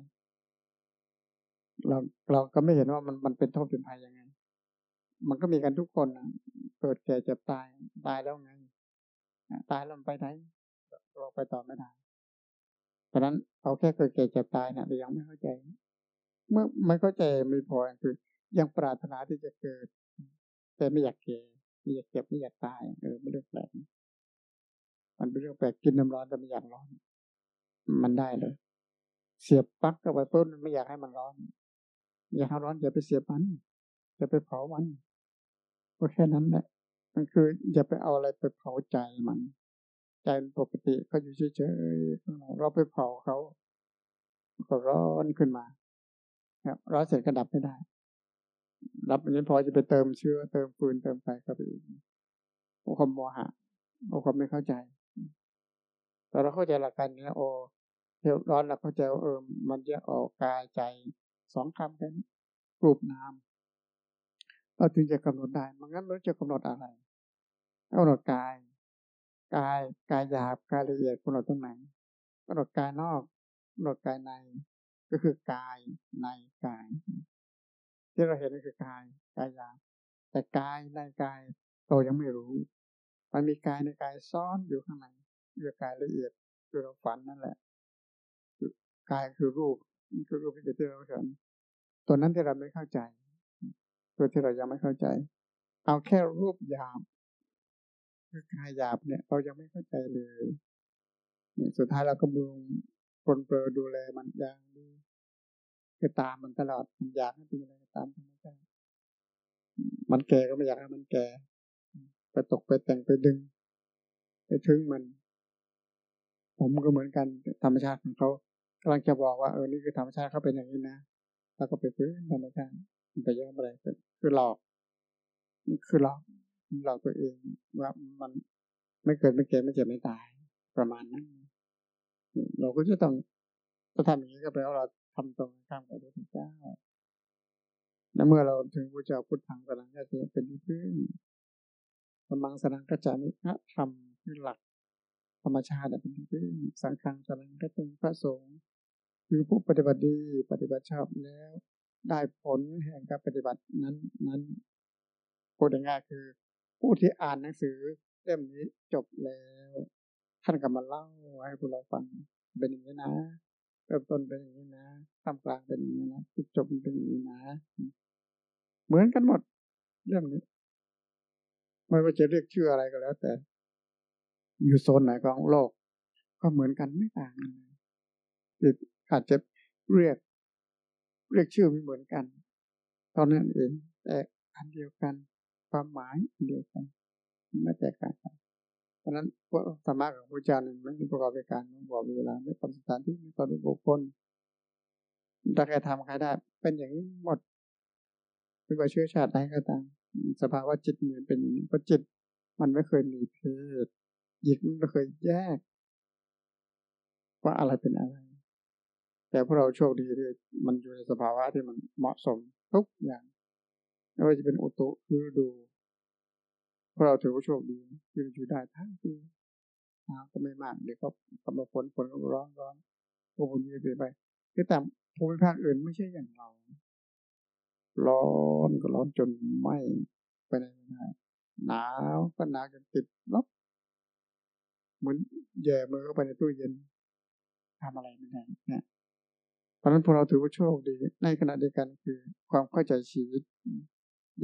เราเราก็ไม่เห็นว่ามันมันเป็นโทษเป็นภัยยังไง มันก็มีกันทุกคนนะเกิดแก่เจ็บตายตายแล้วไงตายแล้วไปไหนเราไปต่อไม่ได้ เพราะนั้นเอาแค่เกิดแก่เจ็บตายนะเรายังไม่เข้าใจ เมื่อไม่เข้าใจไม่พอคือ ยังปรารถนาที่จะเกิด แต่ไม่อยากแก่ไม่อยากเจ็บไม่อยากตายเออไม่เรื่องแปลกมันเป็นเรื่องแปลกกินน้ำร้อนแต่ไม่อยากร้อน มันได้เลย เสียบปลั๊กเข้าไปปุ๊บไม่อยากให้มันร้อน อย่าร้อนอย่าไปเสียบมันอย่าไปเผามันก็แค่นั้นแหละมันคืออย่าไปเอาอะไรไปเผาใจมัน ใจปกติก็อยู่เฉยๆเราไปเผาเขาก็ร้อนขึ้นมาครับร้อนเสร็จก็ดับไม่ได้ ดับอย่างนี้พอจะไปเติมเชื้อ เติมฟืนเติมไฟเข้าไปอีกโอ้ความโมหะโอ้ความไม่เข้าใจ แต่เราเข้าใจหลักการนี้โอ้เที่ยวร้อนเราเข้าใจว่าเออมันจะออกกายใจสองคำกันรูปนามเราถึงจะกำหนดได้มันงั้นเราจะกำหนดอะไรกำหนดกาย กายกายหยาบกายละเอียดกำหนดตรงไหนกำหนดกายนอกกำหนดกายใน ก็คือกายในกาย ที่เราเห็นก็คือกายกายหยาบแต่กายในกายเรายังไม่รู้ มันมีกายในกายซ้อนอยู่ข้างในเรือกายละเอียดคือเราฝันนั่นแหละกายคือรูปคือรูปที่เราเห็นตัวนั้นที่เราไม่เข้าใจ ตัวที่เรายังไม่เข้าใจ เอาแค่รูปหยาบ คือกายหยาบเนี่ย เรายังไม่เข้าใจเลยสุดท้ายเราก็บึงคนเปรอดูแลมันอย่างดีก็ตามมันตลอดมันอยากให้เป็นอะไรตามธรรมชาติมันแก่ก็ไม่อยากให้มันแก่ไปตกไปแต่งไปดึง ไปถึงมัน ผมก็เหมือนกันธรรมชาติของเขากำลังจะบอกว่าเออนี่คือธรรมชาติเขาเป็นอย่างนี้นะแล้วก็ไปฟื้นธรรมชาติไปย้อมอะไรคือหลอกคือหลอก หลอกตัวเองว่ามันไม่เกิดไม่เกิดไม่เจ็บไม่ตายประมาณนั้น เราก็จะต้องถ้าทำอย่างนี้ก็แปลว่าเราทำตรงข้ามกับพระพุทธเจ้าและเมื่อเราถึงพระเจ้าพุทธังสนังก็จะเป็นที่พึ่งสมังสนังก็จะมีพระธรรมคือหลัก ธรรมชาติเป็นที่พึ่งสังฆังสนังก็เป็นพระสงฆ์คือผู้ปฏิบัติดีปฏิบัติชอบแล้ว ได้ผลแห่งการปฏิบัตินั้นนั้นพูดง่ายคือ ผู้ที่อ่านหนังสือเล่มนี้จบแล้ว ท่านก็มาเล่าให้พวกเราฟังเป็นอย่างนี้นะเริ่มต้นเป็นอย่างนี้นะทำกลางเป็นอย่างนี้นะจุดจบเป็นอย่างนี้นะ เหมือนกันหมด เรื่องนี้ ไม่ว่าจะเรียกชื่ออะไรก็แล้ว แต่ อยู่โซนไหนของโลก ก็เหมือนกันไม่ต่างกันเลยอาจจะเรียก เรียกชื่อไม่เหมือนกัน ตอนนั้นเองแต่อันเดียวกัน ความหมายเดียวกันไม่แตกต่างกัน เพราะนั้นพระธรรมะของพระเจ้าเนี่ยไม่มีประกอบในการบอกเวลาไม่ความสถานที่ไม่ความบุคคลถ้าใครทำใครได้ เป็นอย่างนี้หมดไม่ว่าเชื้อชาติใดก็ตามสภาวะจิตเนี่ยเป็นอย่างนี้เพราะจิต มันไม่เคยมีเพศจิตมันไม่เคยแยก ว่าอะไรเป็นอะไร แต่พวกเราโชคดีที่มันอยู่ในสภาวะที่มันเหมาะสมทุกอย่าง ไม่ว่าจะเป็นอุตุคือดูพวกเราถือว่าโชคดีที่อยู่ได้ทั้งปีน้ำก็ไม่มากเดี๋ยวก็กำลังฝนฝนก็ร้อนร้อนพวกคุณยืดไปคือแต่ภูมิภาคอื่นไม่ใช่อย่างเรา ร้อนก็ร้อนจนไหม้ไปไหนไม่ได้หนาวก็หนาวจนติดลบเหมือนแย่มือเข้าไปในตู้เย็นทำอะไรไม่ได้เนี่ยเพราะนั้นพวกเราถือว่าโชคดี ในขณะเดียวกันคือความเข้าใจชีวิต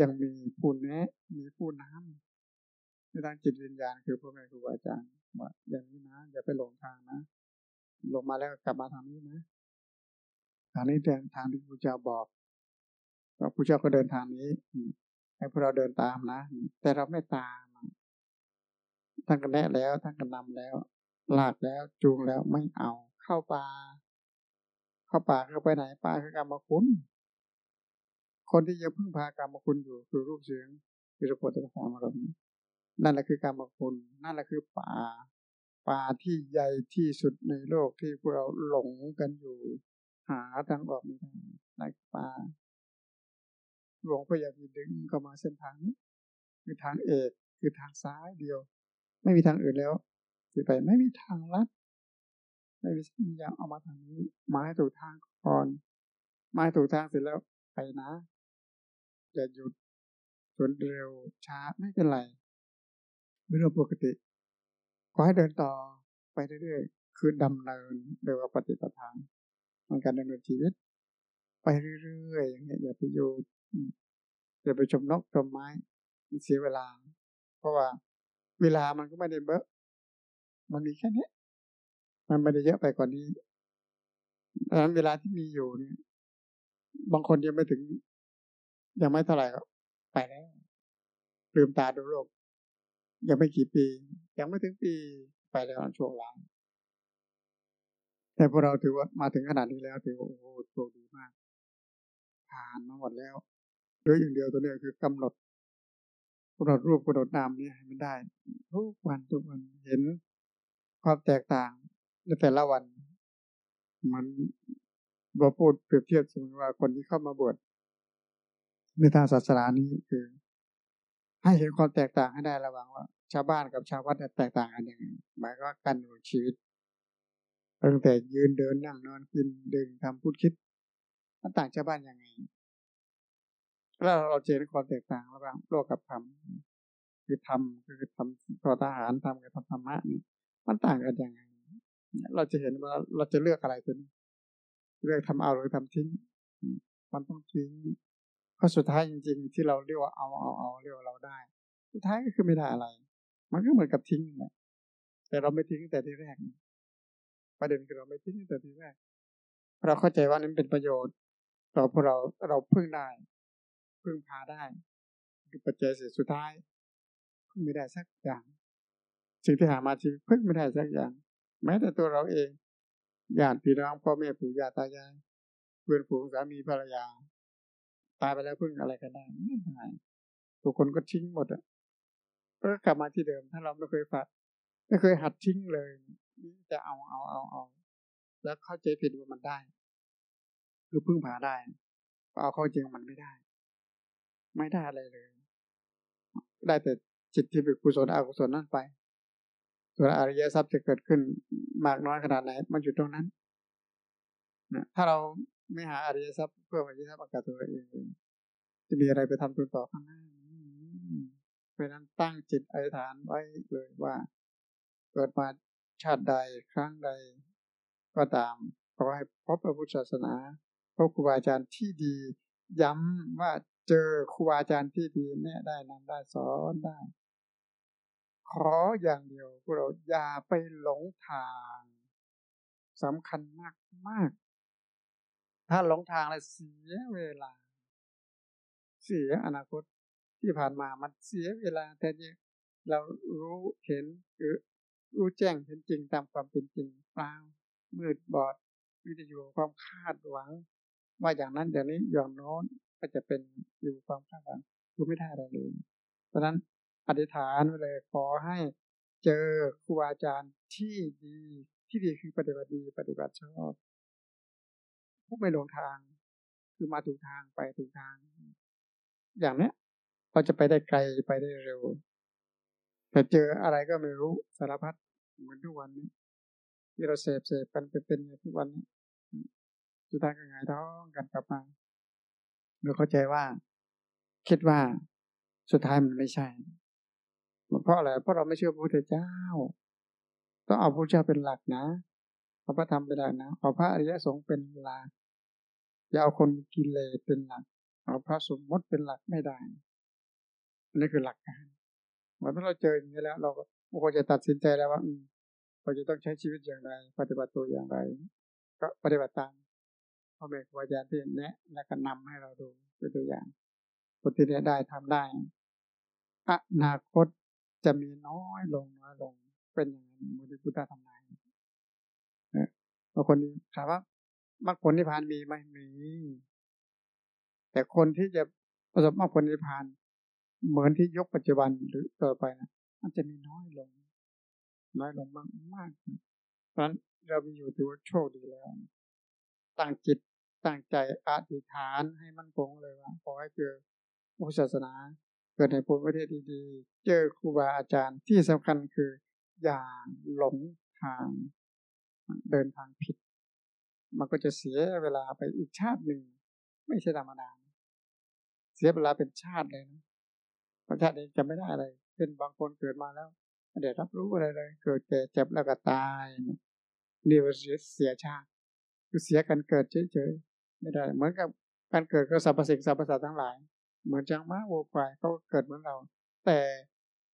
ยังมีผู้แนะมีผู้น้ำในทางจิตวิญญาณคือพ่อแม่ครูอาจารย์ว่าอย่างนี้นะ อย่าไปหลงทางนะลงมาแล้วกลับมาทางนี้นะทางนี้เดินทางที่พระเจ้าบอกพระพุทธเจ้าก็เดินทางนี้ให้พวกเราเดินตามนะ แต่เราไม่ตามท่านก็แนะแล้วท่านก็นำแล้ว ลากแล้วจูงแล้วไม่เอาเข้าป่าเข้าป่าเข้าไปไหนป่าคือกรรมคุณ คนที่ยังพึ่งพากรรมคุณอยู่คือรูปเสียงคือระบบต่างๆอารมณ์นั่นแหละคือกรรมคุณ นั่นแหละคือป่า ป่าที่ใหญ่ที่สุดในโลกที่พวกเราหลงกันอยู่ หาทางออกไม่ได้ในป่าหลวงพ่ออยากดึงเข้ามาเส้นทางนี้คือทางเอกคือทางซ้ายเดียว ไม่มีทางอื่นแล้วที่ไปไม่มีทางลัดไม่มีสัญญาเอามาทางนี้มาให้ถูกทางก่อนมาให้ถูกทางเสร็จแล้วไปนะ อย่าหยุดส่วนเร็วช้าไม่เป็นไรเป็นเรื่องปกติขอให้เดินต่อไปเรื่อยๆคือดำเนินโดยว่าปฏิปทามันการดำเนินชีวิต ไปเรื่อยๆอย่างเงี้ยอย่าไปอยู่อย่าไปชมนกชมไม้เสียเวลา เพราะว่าเวลามันก็ไม่ได้เบอะมันมีแค่นี้มันไม่ได้เยอะไปกว่านี้ดังนั้นเวลาที่มีอยู่เนี่ย บางคนยังไม่ถึง ยังไม่เท่าไหร่ก็ไปแล้วลืมตาดูโลก ยังไม่กี่ปี ยังไม่ถึงปีไปแล้วช่วงหลังแต่พวกเราถือว่ามาถึงขนาดนี้แล้วถือว่าโอ้โหโชคดีมาก ผ่านมาหมดแล้วเหลืออย่างเดียวตัวนี้คือกำหนดกำหนดรูปกำหนดนามนี้ให้มันได้ทุกวันทุกวันเห็นความแตกต่างในแต่ละวัน มันบอพูดเปรียบเทียบสมมติว่าคนที่เข้ามาบวช ในทางศาสนานี้คือ ให้เห็นความแตกต่างให้ได้ระหว่างว่า ชาวบ้านกับชาววัดแตกต่างกันยังไงหมายว่าการดำเนินชีวิตตั้งแต่ยืนเดินนั่งนอนกินดื่มทำพูดคิดมันต่างชาวบ้านยังไงแล้วเราเจอความแตกต่างระหว่างโลกกับธรรมคือธรรมคือทำต่อทหารทำกับธรรมะนี่มันต่างกันยังไงเราจะเห็นว่าเราจะเลือกอะไรตัวนี้เลือกทำเอาหรือทำทิ้ง มันต้องทิ้ง เพราะสุดท้ายจริง ๆ ที่เราเรียกว่าเอาเอาเอาเรียกว่าเราได้ สุดท้ายก็คือไม่ได้อะไร มันก็เหมือนกับทิ้งแหละแต่เราไม่ทิ้งแต่ที่แรกประเด็นคือเราไม่ทิ้งแต่ที่แรกเราเข้าใจว่านั้นเป็นประโยชน์ ต่อพวกเราเราพึ่งได้พึ่งพาได้คือปัจจัยสุดท้ายพึ่งไม่ได้สักอย่าง สิ่งที่หามาชีวิตพึ่งไม่ได้สักอย่าง แม้แต่ตัวเราเองญาติพี่น้องพ่อแม่ปู่ย่าตายายเพื่อนฝูงสามีภรรยา ตายไปแล้วพึ่งอะไรกันได้ไม่ได้ทุกคนก็ทิ้งหมดอะก็กลับมาที่เดิม ถ้าเราไม่เคยฝัดไม่เคยหัดทิ้งเลยจะเอาเอาเอาเอาแล้วเข้าใจผิดว่ามันได้ คือพึ่งพาได้เอาเข้าจริงมันไม่ได้ ไม่ได้อะไรเลย ได้แต่จิตที่เป็นกุศลอกุศลนั่นไปส่วนอริยทรัพย์จะเกิดขึ้นมากน้อยขนาดไหนมันอยู่ตรงนั้นถ้าเรา ไม่หาอริยทรัพย์เพื่ออริยทรัพย์อากาศตัวเอง จะมีอะไรไปทำตัวต่อข้างหน้าเพราะนั้นตั้งจิตอธิษฐานไว้เลยว่าเกิดมาชาติใดครั้งใด ก็ตามขอให้พบพระพุทธศาสนาพบครูบาอาจารย์ที่ดี ย้ำว่าเจอครูบาอาจารย์ที่ดีเนี่ยได้นำได้สอนได้ ขออย่างเดียวพวกเราอย่าไปหลงทางสำคัญมากมาก ถ้าหลงทางแล้วเสียเวลา เสียอนาคตที่ผ่านมามันเสียเวลาแต่นี่เรารู้เห็นหรือรู้แจ้งเห็นจริงตามความเป็นจริงเปล่ามืดบอดวิทยุความคาดหวัง ว่าอย่างนั้นอย่างนี้อย่างโน้นก็จะเป็นอยู่ความคาดหวังรู้ไม่ได้อะไรเลยเพราะนั้นอธิษฐานไปเลยขอให้เจอครูอาจารย์ที่ดีที่ดีคือปฏิบัติดีปฏิบัติชอบ ไม่หลงทาง คือมาถูกทางไปถูกทาง อย่างเนี้ยเราจะไปได้ไกลไปได้เร็วแต่เจออะไรก็ไม่รู้สารพัดเหมือนทุกวันนี้ ที่เราเสพเสพกันเป็นเป็นทุกวันนี้สุดท้ายก็ไงท้องกันกลับมาเราเข้าใจว่า คิดว่าสุดท้ายมันไม่ใช่เพราะอะไรเพราะเราไม่เชื่อพระพุทธเจ้า ต้องเอาพระเจ้าเป็นหลักนะเอาพระธรรมเป็นหลักนะเอาพระอริยสงฆ์เป็นหลัก อย่าเอาคนกิเลสเป็นหลัก เอาพระสมมติเป็นหลักไม่ได้ อันนี้คือหลักการเมื่อเราเจออย่างนี้แล้ว เราก็ควรจะตัดสินใจแล้วว่าเราจะต้องใช้ชีวิตอย่างไร ปฏิบัติตัวอย่างไร ก็ปฏิบัติตามพ่อแม่ครูอาจารย์ที่แนะและก็นำให้เราดูเป็นตัวอย่างคนที่ได้ทำได้อนาคตจะมีน้อยลงน้อยลง เป็นอย่างนั้นมือที่พุทธทำนายนะบางคนถามว่า มรรคผลนิพพานมีไหมมีแต่คนที่จะประสบมรรคผลนิพพาน เหมือนที่ยกปัจจุบันหรือต่อไปนะมันจะมีน้อยลง น้อยลงมากมากเพราะนั้นเรามีอยู่ถือว่าโชคดีแล้วตั้งจิตตั้งใจอธิษฐานให้มันคงเลยว่าขอให้เจอพุทธศาสนาเกิดในภูมิประเทศดีๆ เจอครูบาอาจารย์ที่สำคัญคือ อย่าหลงทาง เดินทางผิด มันก็จะเสียเวลาไปอีกชาติหนึ่ง ไม่ใช่ธรรมดาเสียเวลาเป็นชาติเลยนะประชาตินี้จะไม่ได้อะไรเช่นบางคนเกิดมาแล้วไม่ได้รับรู้อะไรเลย เกิดแก่เจ็บแล้วก็ตายนี่ว่าเสียเสียชาติคือเสียการเกิดเฉยๆไม่ได้ เหมือนกับการเกิดก็สรรพสิ่งสรรพสัตว์ทั้งหลาย เหมือนจังม้าวัวควายเขาเกิดเหมือนเรา แต่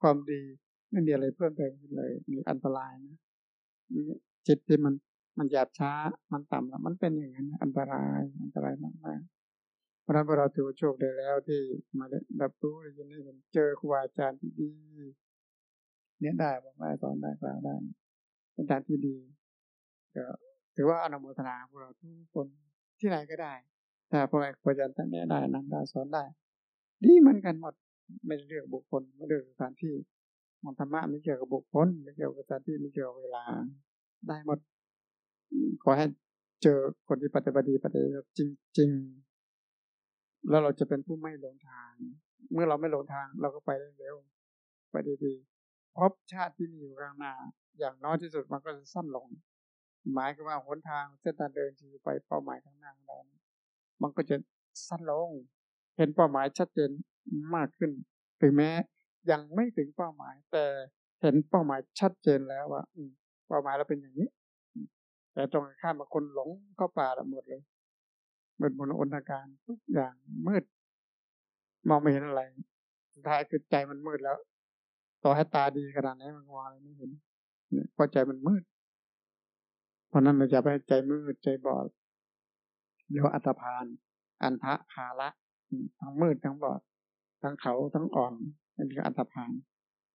ความดีไม่มีอะไรเพิ่มเติมเลยมีอันตรายนะจิตที่มัน มันหยาบช้า มันต่ำแล้วมันเป็นอย่างนั้นอันตราย อันตรายมากมากเพราะนั้นเราถือโชคได้แล้วที่มาได้รับรู้ได้ยินได้เห็นเจอครูอาจารย์ที่ดีเนี่ยได้บอกได้สอนได้กล่าวได้เป็นการที่ดีก็ถือว่าอนุโมทนาพวกเราทุกคนที่ไหนก็ได้ถ้าพวกเราอาจารย์ท่านนี้ได้นำได้สอนได้ ดีเหมือนกันหมดไม่เลือกบุคคลไม่เลือกสถานที่มองธรรมะไม่เกี่ยวกับบุคคลไม่เกี่ยวกับสถานที่ไม่เกี่ยวกับเวลาได้หมด ขอให้เจอคนที่ปฏิบัติปฏิบัติจริง ๆ แล้วเราจะเป็นผู้ไม่หลงทาง เมื่อเราไม่หลงทางเราก็ไปได้เร็วไปดีๆพบชาติที่มีอยู่ข้างหน้า อย่างน้อยที่สุดมันก็จะสั้นลง หมายก็ว่าหนทางเส้นทางเดินที่ไปเป้าหมายข้างหน้าเรามันก็จะสั้นลง เห็นเป้าหมายชัดเจนมากขึ้น ถึงแม้ยังไม่ถึงเป้าหมาย แต่เห็นเป้าหมายชัดเจนแล้วว่าเป้าหมายเราเป็นอย่างนี้ แต่ตรงข้ามบางคนหลงเข้าป่าละหมดเลยหมืดมนอนตการทุกอย่างมืด มองไม่เห็นอะไรสุดท้ายคือใจมันมืดแล้ว ต่อให้ตาดีขนาดไหนมันมองอะไรไม่เห็นเพราะใจมันมืด เพราะนั้นเราจะไปใจมืดใจบอดเรียกว่าอัตภาน อันทะภาละทั้งมืดทั้งบอด ทั้งเขาทั้งอ่อนนั่นคืออัตรพาน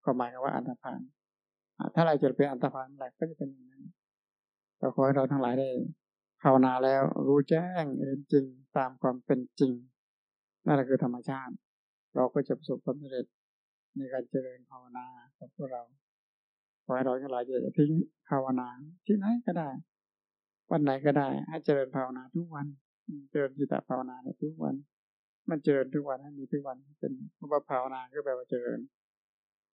ก็หมายว่าอัตรพาน ถ้าเราจะเป็นอัตรพานอะไรก็จะเป็นอย่างนั้น ก็ขอให้เราทั้งหลายได้ภาวนาแล้วรู้แจ้งเห็นจริงตามความเป็นจริง นั่นแหละคือธรรมชาติ เราก็จะประสบความสำเร็จในการเจริญภาวนาของพวกเราขอให้เราทั้งหลายจะทิ้งภาวนาที่ไหนก็ได้ วันไหนก็ได้ ให้เจริญภาวนาทุกวัน เจริญจิตภาวนาทุกวัน มันเจริญทุกวันให้มีทุกวันเป็นเพราะว่าภาวนาก็แปลว่าเจริญ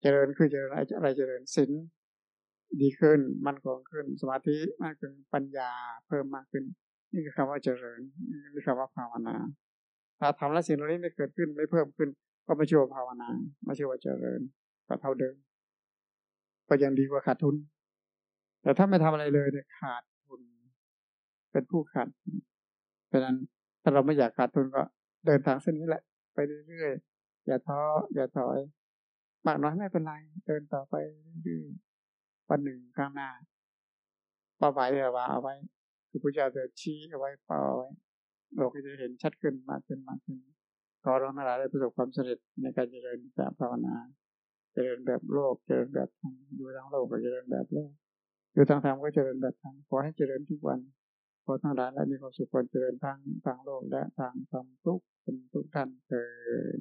เจริญคือเจริญอะไรเจริญศีล ดีขึ้น มั่นคงขึ้น สมาธิมากขึ้นปัญญาเพิ่มมากขึ้น นี่คือคำว่าเจริญนี่คือคำว่าภาวนา ถ้าทำแล้วสิ่งเหล่านี้ไม่เกิดขึ้นไม่เพิ่มขึ้น ก็ไม่ชื่อว่าภาวนาไม่ชื่อว่าเจริญก็เท่าเดิม ก็ยังดีกว่าขาดทุน แต่ถ้าไม่ทำอะไรเลยเนี่ยขาดทุน เป็นผู้ขาดเพราะนั้นถ้าเราไม่อยากขาดทุนก็เดินทางเส้นนี้แหละ ไปเรื่อยๆอย่าท้ออย่าถอยมากน้อยไม่เป็นไร เดินต่อไปเรื่อยๆ วันหนึ่งข้างหน้าเป้าหมายที่เราวางเอาไว้ คือพระเจ้าจะชี้เอาไว้เป้าเอาไว้เราก็จะเห็นชัดขึ้นมากขึ้นมากขึ้นขอร้องทั้ายได้ประสบความสำเร็จในการเจริญแบบภาวนา เจริญแบบโลก เจริญแบบธรรมอยู่ทางโลกก็เจริญแบบโลกอยู่ทางธรรมก็เจริญแบบธรรมขอให้เจริญทุกวันขอทั้งหลายและมีความสุขความเจริญทางทางโลกและทางธรรมทุกคนทุกท่านเถิด